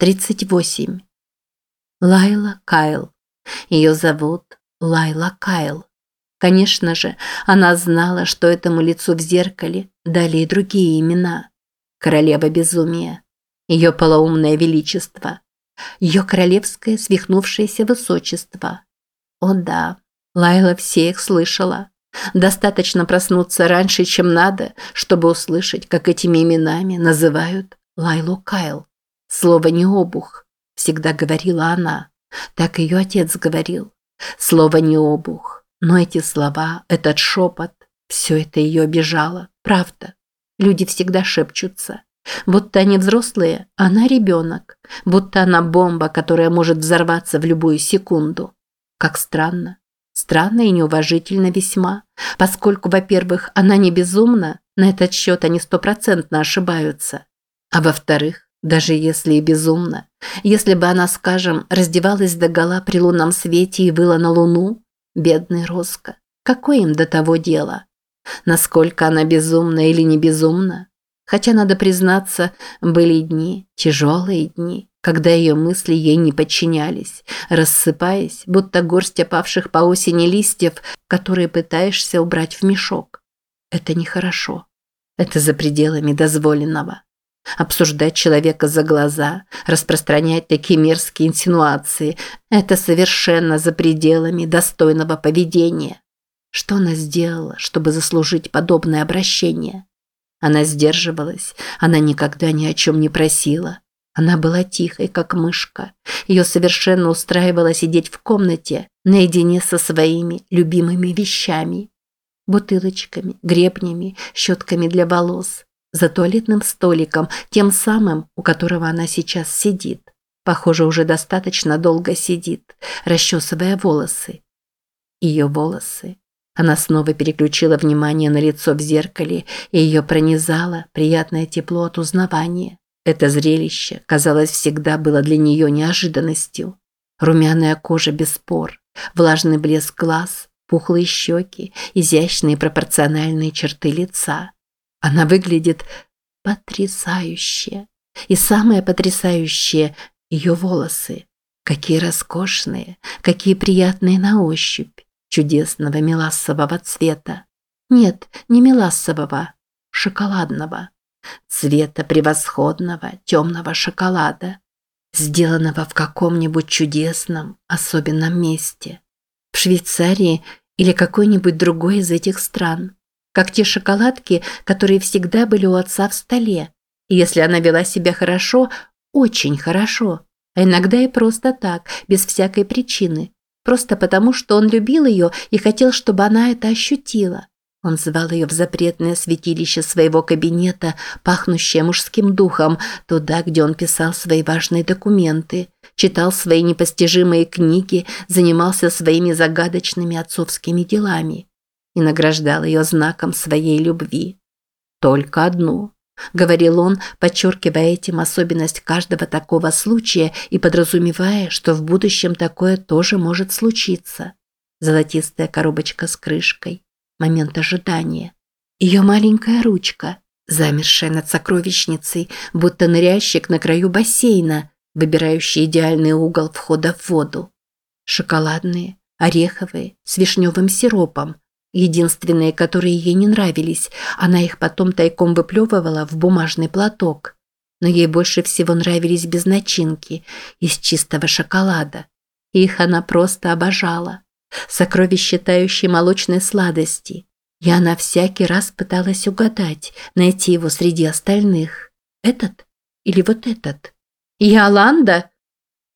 38. Лайла Кайл. Ее зовут Лайла Кайл. Конечно же, она знала, что этому лицу в зеркале дали и другие имена. Королева безумия. Ее полоумное величество. Ее королевское свихнувшееся высочество. О да, Лайла все их слышала. Достаточно проснуться раньше, чем надо, чтобы услышать, как этими именами называют Лайлу Кайл. Слово не обух, всегда говорила она. Так ее отец говорил. Слово не обух. Но эти слова, этот шепот, все это ее обижало. Правда. Люди всегда шепчутся. Будто они взрослые, а она ребенок. Будто она бомба, которая может взорваться в любую секунду. Как странно. Странно и неуважительно весьма. Поскольку, во-первых, она не безумна, на этот счет они стопроцентно ошибаются. А во-вторых, даже если и безумно. Если бы она, скажем, раздевалась догола при лунном свете и выла на луну, бедный Роско, какое им до того дело? Насколько она безумна или не безумна? Хотя, надо признаться, были дни, тяжелые дни, когда ее мысли ей не подчинялись, рассыпаясь, будто горсть опавших по осени листьев, которые пытаешься убрать в мешок. Это нехорошо. Это за пределами дозволенного обсуждать человека за глаза, распространять такие мерзкие инсинуации – это совершенно за пределами достойного поведения. Что она сделала, чтобы заслужить подобное обращение? Она сдерживалась, она никогда ни о чем не просила. Она была тихой, как мышка. Ее совершенно устраивало сидеть в комнате наедине со своими любимыми вещами. Бутылочками, гребнями, щетками для волос – за туалетным столиком, тем самым, у которого она сейчас сидит. Похоже, уже достаточно долго сидит, расчесывая волосы. Ее волосы. Она снова переключила внимание на лицо в зеркале, и ее пронизало приятное тепло от узнавания. Это зрелище, казалось, всегда было для нее неожиданностью. Румяная кожа без спор, влажный блеск глаз, пухлые щеки, изящные пропорциональные черты лица – она выглядит потрясающе. И самое потрясающее – ее волосы. Какие роскошные, какие приятные на ощупь, чудесного мелассового цвета. Нет, не мелассового, шоколадного. Цвета превосходного темного шоколада, сделанного в каком-нибудь чудесном, особенном месте. В Швейцарии или какой-нибудь другой из этих стран – как те шоколадки, которые всегда были у отца в столе. И если она вела себя хорошо, очень хорошо, а иногда и просто так, без всякой причины, просто потому, что он любил ее и хотел, чтобы она это ощутила. Он звал ее в запретное святилище своего кабинета, пахнущее мужским духом, туда, где он писал свои важные документы, читал свои непостижимые книги, занимался своими загадочными отцовскими делами и награждал ее знаком своей любви. Только одну, говорил он, подчеркивая этим особенность каждого такого случая и подразумевая, что в будущем такое тоже может случиться. Золотистая коробочка с крышкой, момент ожидания. Ее маленькая ручка, замершая над сокровищницей, будто ныряльщик на краю бассейна, выбирающий идеальный угол входа в воду. Шоколадные, ореховые, с вишневым сиропом, единственные, которые ей не нравились. Она их потом тайком выплевывала в бумажный платок. Но ей больше всего нравились без начинки, из чистого шоколада. Их она просто обожала. Сокровище тающей молочной сладости. И она всякий раз пыталась угадать, найти его среди остальных. Этот или вот этот? «Яланда?»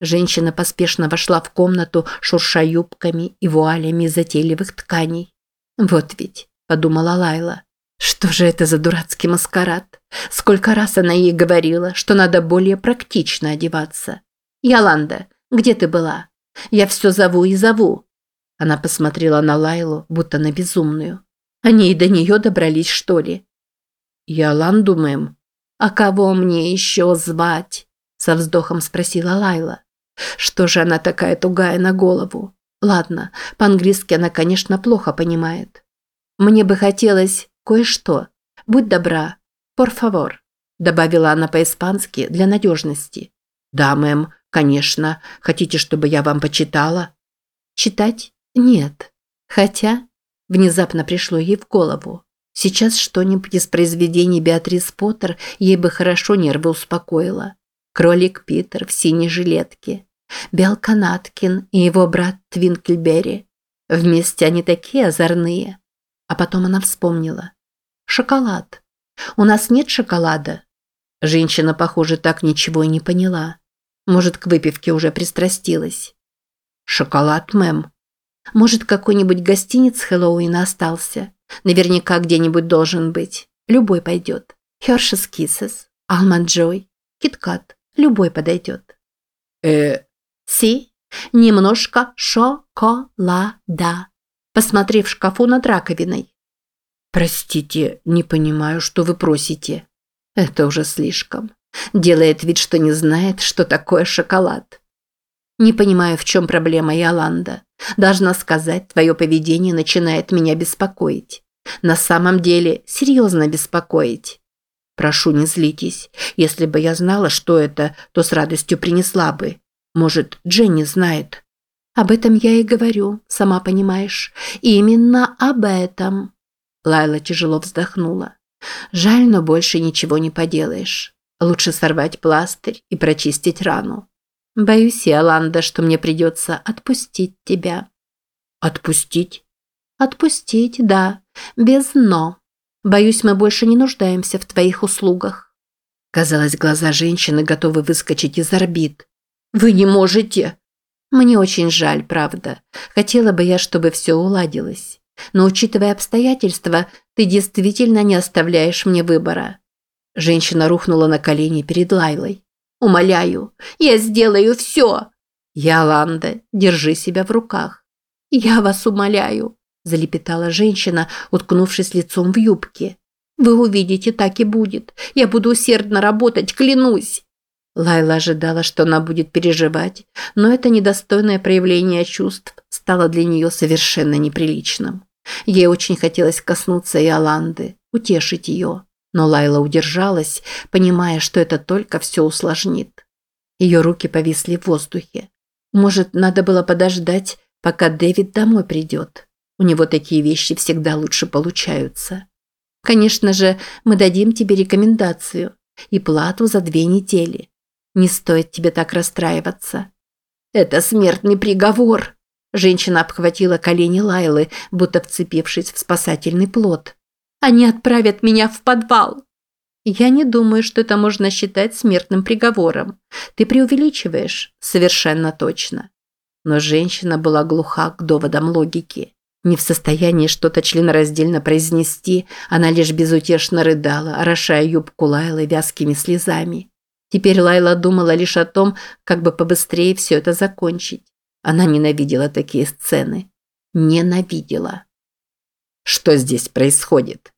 Женщина поспешно вошла в комнату, шурша юбками и вуалями затейливых тканей. «Вот ведь», – подумала Лайла, – «что же это за дурацкий маскарад? Сколько раз она ей говорила, что надо более практично одеваться. Яланда, где ты была? Я все зову и зову». Она посмотрела на Лайлу, будто на безумную. Они и до нее добрались, что ли? «Яланду, мэм». «А кого мне еще звать?» – со вздохом спросила Лайла. «Что же она такая тугая на голову? Ладно, по-английски она, конечно, плохо понимает. Мне бы хотелось кое-что. Будь добра. Por favor, добавила она по-испански для надежности. «Да, мэм, конечно. Хотите, чтобы я вам почитала?» «Читать? Нет. Хотя...» Внезапно пришло ей в голову. Сейчас что-нибудь из произведений Беатрис Поттер ей бы хорошо нервы успокоило. Кролик Питер в синей жилетке. Белка Наткин и его брат Твинкельберри. Вместе они такие озорные. А потом она вспомнила. Шоколад. У нас нет шоколада. Женщина, похоже, так ничего и не поняла. Может, к выпивке уже пристрастилась. Шоколад, мэм. Может, какой-нибудь гостиниц Хэллоуина остался. Наверняка где-нибудь должен быть. Любой пойдет. Хершес Киссес, Алман Джой, Киткат. Любой подойдет. Э, Си, немножко шоколада. Посмотри в шкафу над раковиной. Простите, не понимаю, что вы просите. Это уже слишком. Делает вид, что не знает, что такое шоколад. Не понимаю, в чем проблема, Яланда. Должна сказать, твое поведение начинает меня беспокоить. На самом деле, серьезно беспокоить. Прошу, не злитесь. Если бы я знала, что это, то с радостью принесла бы. Может, Дженни знает. Об этом я и говорю, сама понимаешь. Именно об этом. Лайла тяжело вздохнула. Жаль, но больше ничего не поделаешь. Лучше сорвать пластырь и прочистить рану. Боюсь, Иоланда, что мне придется отпустить тебя. Отпустить? Отпустить, да. Без «но». Боюсь, мы больше не нуждаемся в твоих услугах. Казалось, глаза женщины готовы выскочить из орбит. Вы не можете. Мне очень жаль, правда. Хотела бы я, чтобы все уладилось. Но учитывая обстоятельства, ты действительно не оставляешь мне выбора. Женщина рухнула на колени перед Лайлой. Умоляю, я сделаю все. Яланда, держи себя в руках. Я вас умоляю, залепетала женщина, уткнувшись лицом в юбке. Вы увидите, так и будет. Я буду усердно работать, клянусь. Лайла ожидала, что она будет переживать, но это недостойное проявление чувств стало для нее совершенно неприличным. Ей очень хотелось коснуться Иоланды, утешить ее, но Лайла удержалась, понимая, что это только все усложнит. Ее руки повисли в воздухе. Может, надо было подождать, пока Дэвид домой придет. У него такие вещи всегда лучше получаются. Конечно же, мы дадим тебе рекомендацию и плату за две недели. Не стоит тебе так расстраиваться. Это смертный приговор. Женщина обхватила колени Лайлы, будто вцепившись в спасательный плод. Они отправят меня в подвал. Я не думаю, что это можно считать смертным приговором. Ты преувеличиваешь, совершенно точно. Но женщина была глуха к доводам логики. Не в состоянии что-то членораздельно произнести, она лишь безутешно рыдала, орошая юбку Лайлы вязкими слезами. Теперь Лайла думала лишь о том, как бы побыстрее все это закончить. Она ненавидела такие сцены. Ненавидела. Что здесь происходит?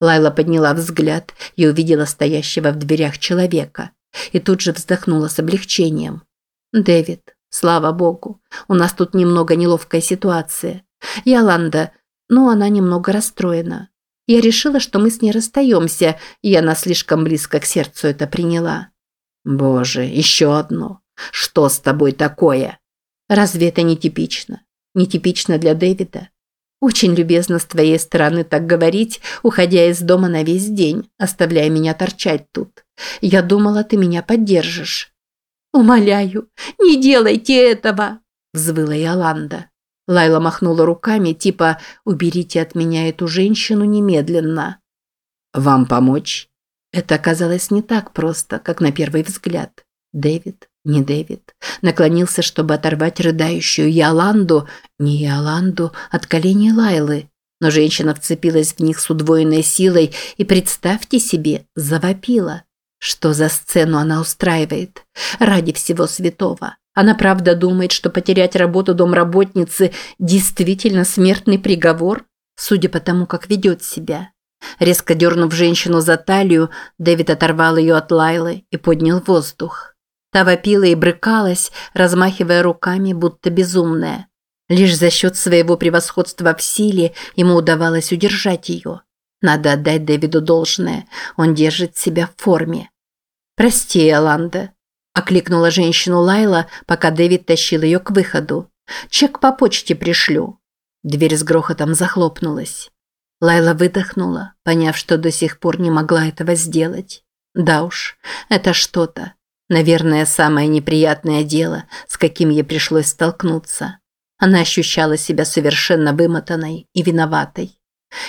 Лайла подняла взгляд и увидела стоящего в дверях человека. И тут же вздохнула с облегчением. «Дэвид, слава богу, у нас тут немного неловкая ситуация. Яланда, ну она немного расстроена. Я решила, что мы с ней расстаемся, и она слишком близко к сердцу это приняла. Боже, еще одно. Что с тобой такое? Разве это не типично? Нетипично для Дэвида? Очень любезно с твоей стороны так говорить, уходя из дома на весь день, оставляя меня торчать тут. Я думала, ты меня поддержишь. Умоляю, не делайте этого, взвыла Яланда. Лайла махнула руками, типа «уберите от меня эту женщину немедленно». «Вам помочь?» Это оказалось не так просто, как на первый взгляд. Дэвид, не Дэвид, наклонился, чтобы оторвать рыдающую Яланду, не Яланду, от коленей Лайлы. Но женщина вцепилась в них с удвоенной силой и, представьте себе, завопила. Что за сцену она устраивает? Ради всего святого. Она правда думает, что потерять работу домработницы действительно смертный приговор? Судя по тому, как ведет себя. Резко дернув женщину за талию, Дэвид оторвал ее от Лайлы и поднял воздух. Та вопила и брыкалась, размахивая руками, будто безумная. Лишь за счет своего превосходства в силе ему удавалось удержать ее. Надо отдать Дэвиду должное, он держит себя в форме. «Прости, Аланда». – окликнула женщину Лайла, пока Дэвид тащил ее к выходу. «Чек по почте пришлю». Дверь с грохотом захлопнулась. Лайла выдохнула, поняв, что до сих пор не могла этого сделать. Да уж, это что-то. Наверное, самое неприятное дело, с каким ей пришлось столкнуться. Она ощущала себя совершенно вымотанной и виноватой.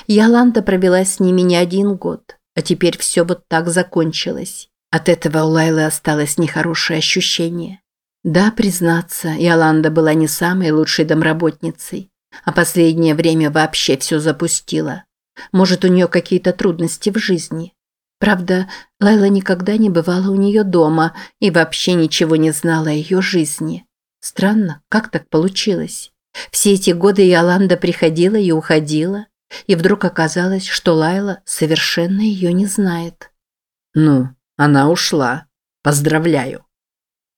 Яланда провела с ними не один год, а теперь все вот так закончилось. От этого у Лайлы осталось нехорошее ощущение. Да, признаться, Яланда была не самой лучшей домработницей, а последнее время вообще все запустила. Может, у нее какие-то трудности в жизни. Правда, Лайла никогда не бывала у нее дома и вообще ничего не знала о ее жизни. Странно, как так получилось? Все эти годы Яланда приходила и уходила, и вдруг оказалось, что Лайла совершенно ее не знает. «Ну, она ушла. Поздравляю».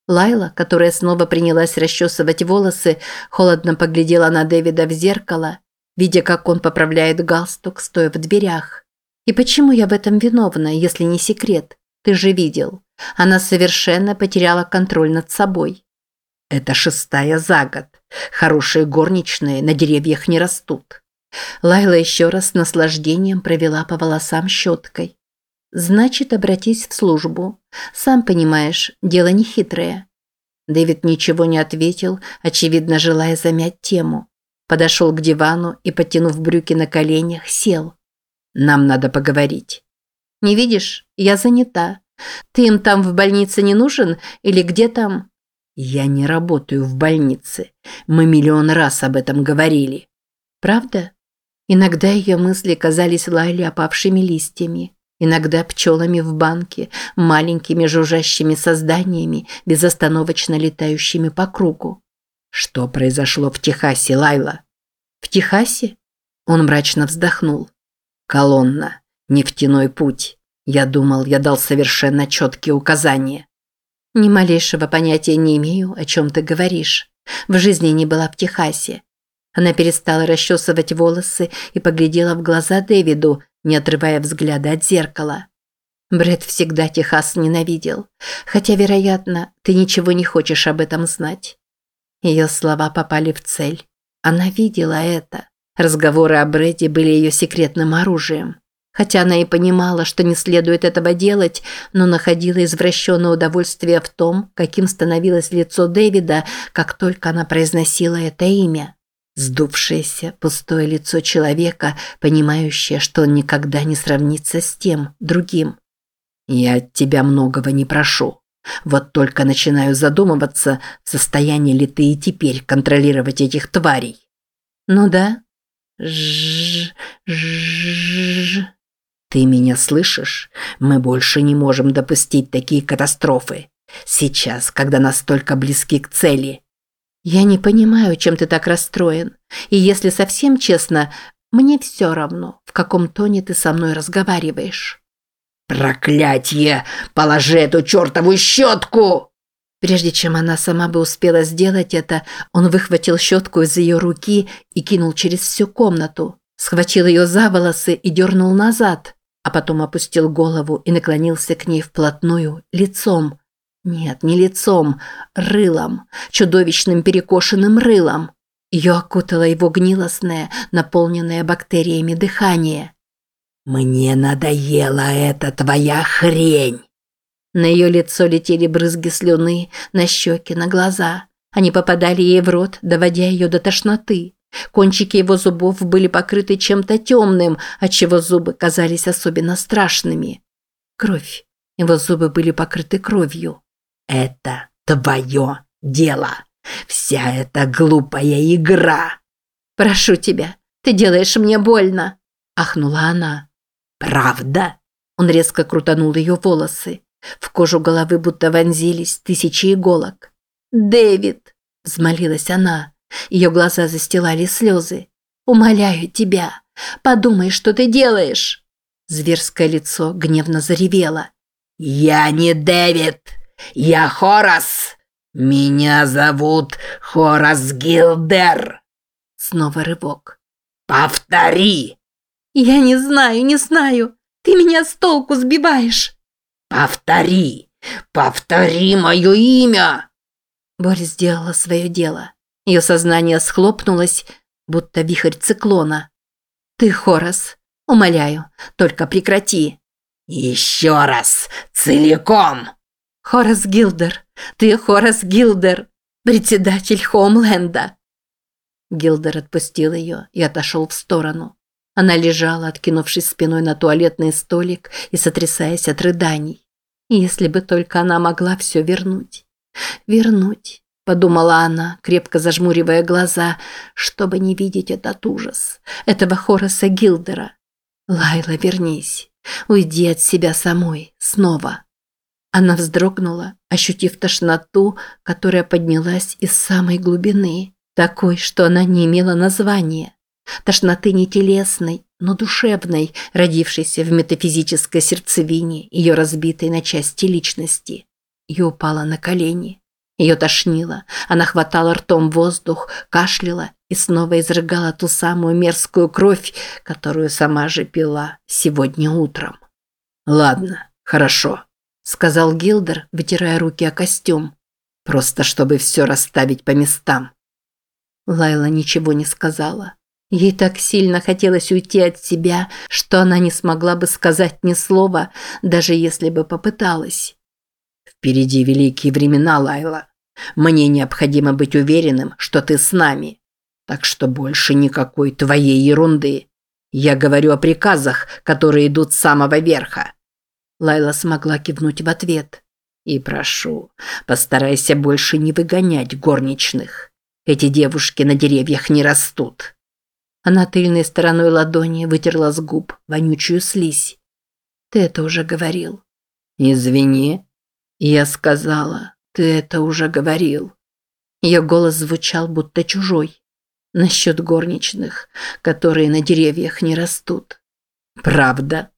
Лайла, которая снова принялась расчесывать волосы, холодно поглядела на Дэвида в зеркало, видя, как он поправляет галстук, стоя в дверях. «И почему я в этом виновна, если не секрет? Ты же видел. Она совершенно потеряла контроль над собой». «Это шестая за год. Хорошие горничные на деревьях не растут». Лайла еще раз с наслаждением провела по волосам щеткой. «Значит, обратись в службу. Сам понимаешь, дело не хитрое». Дэвид ничего не ответил, очевидно, желая замять тему. Подошел к дивану и, подтянув брюки на коленях, сел. «Нам надо поговорить». «Не видишь? Я занята. Ты им там в больнице не нужен? Или где там?» «Я не работаю в больнице. Мы миллион раз об этом говорили». «Правда?» Иногда ее мысли казались Лайле опавшими листьями, иногда пчелами в банке, маленькими жужжащими созданиями, безостановочно летающими по кругу. «Что произошло в Техасе, Лайла?» «В Техасе?» Он мрачно вздохнул. «Колонна. Нефтяной путь. Я думал, я дал совершенно четкие указания». «Ни малейшего понятия не имею, о чем ты говоришь. В жизни не была в Техасе. Она перестала расчесывать волосы и поглядела в глаза Дэвиду, не отрывая взгляда от зеркала. Брэд всегда Техас ненавидел, хотя, вероятно, ты ничего не хочешь об этом знать. Ее слова попали в цель. Она видела это. Разговоры о Брэде были ее секретным оружием. Хотя она и понимала, что не следует этого делать, но находила извращенное удовольствие в том, каким становилось лицо Дэвида, как только она произносила это имя. Сдувшееся, пустое лицо человека, понимающее, что он никогда не сравнится с тем, другим. «Я от тебя многого не прошу. Вот только начинаю задумываться, в состоянии ли ты и теперь контролировать этих тварей». «Ну да». Ж, ж. Ты меня слышишь? Мы больше не можем допустить такие катастрофы. Сейчас, когда настолько близки к цели. «Я не понимаю, чем ты так расстроен. И если совсем честно, мне все равно, в каком тоне ты со мной разговариваешь». «Проклятье! Положи эту чертову щетку!» Прежде чем она сама бы успела сделать это, он выхватил щетку из ее руки и кинул через всю комнату. Схватил ее за волосы и дернул назад, а потом опустил голову и наклонился к ней вплотную, лицом. Нет, не лицом, рылом, чудовищным перекошенным рылом. Ее окутало его гнилостное, наполненное бактериями дыхание. «Мне надоела эта твоя хрень!» На ее лицо летели брызги слюны, на щеки, на глаза. Они попадали ей в рот, доводя ее до тошноты. Кончики его зубов были покрыты чем-то темным, отчего зубы казались особенно страшными. Кровь. Его зубы были покрыты кровью. Это твое дело. Вся эта глупая игра. Прошу тебя, ты делаешь мне больно, ахнула она. Правда? Он резко крутанул ее волосы. В кожу головы будто вонзились тысячи иголок. «Дэвид!» – взмолилась она. Ее глаза застилали слезы. «Умоляю тебя, подумай, что ты делаешь!» Зверское лицо гневно заревело. «Я не Дэвид! Я Хорас! Меня зовут Хорас Гилдер!» Снова рывок. «Повтори!» «Я не знаю, не знаю! Ты меня с толку сбиваешь!» «Повтори! Повтори мое имя!» Борис сделала свое дело. Ее сознание схлопнулось, будто вихрь циклона. «Ты Хорас. Умоляю, только прекрати». «Еще раз! Целиком!» «Хорас Гилдер. Ты Хорас Гилдер, председатель Хоумленда». Гилдер отпустил ее и отошел в сторону. Она лежала, откинувшись спиной на туалетный столик и сотрясаясь от рыданий. Если бы только она могла все вернуть. Вернуть, подумала она, крепко зажмуривая глаза, чтобы не видеть этот ужас, этого Хораса Гилдера. Лайла, вернись. Уйди от себя самой, снова. Она вздрогнула, ощутив тошноту, которая поднялась из самой глубины, такой, что она не имела названия. Тошноты не телесной, но душевной, родившейся в метафизической сердцевине ее разбитой на части личности. Ее упала на колени. Ее тошнило, она хватала ртом воздух, кашляла и снова изрыгала ту самую мерзкую кровь, которую сама же пила сегодня утром. «Ладно, хорошо», – сказал Гилдер, вытирая руки о костюм. «Просто чтобы все расставить по местам». Лайла ничего не сказала. Ей так сильно хотелось уйти от себя, что она не смогла бы сказать ни слова, даже если бы попыталась. «Впереди великие времена, Лайла. Мне необходимо быть уверенным, что ты с нами. Так что больше никакой твоей ерунды. Я говорю о приказах, которые идут с самого верха». Лайла смогла кивнуть в ответ. «И прошу, постарайся больше не выгонять горничных. Эти девушки на деревьях не растут». Она тыльной стороной ладони вытерла с губ вонючую слизь. «Ты это уже говорил». «Извини». Я сказала, ты это уже говорил. Ее голос звучал будто чужой. Насчет горничных, которые на деревьях не растут. «Правда?»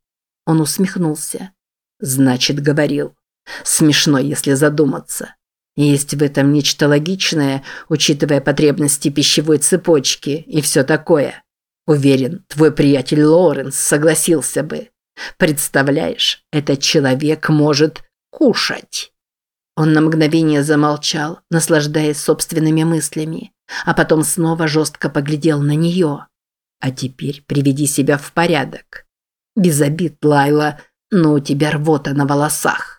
Он усмехнулся. «Значит, говорил. Смешно, если задуматься. Есть в этом нечто логичное, учитывая потребности пищевой цепочки и все такое. Уверен, твой приятель Лоренс согласился бы. Представляешь, этот человек может кушать. Он на мгновение замолчал, наслаждаясь собственными мыслями, а потом снова жестко поглядел на нее. А теперь приведи себя в порядок. Без обид, Лайла, но у тебя рвота на волосах.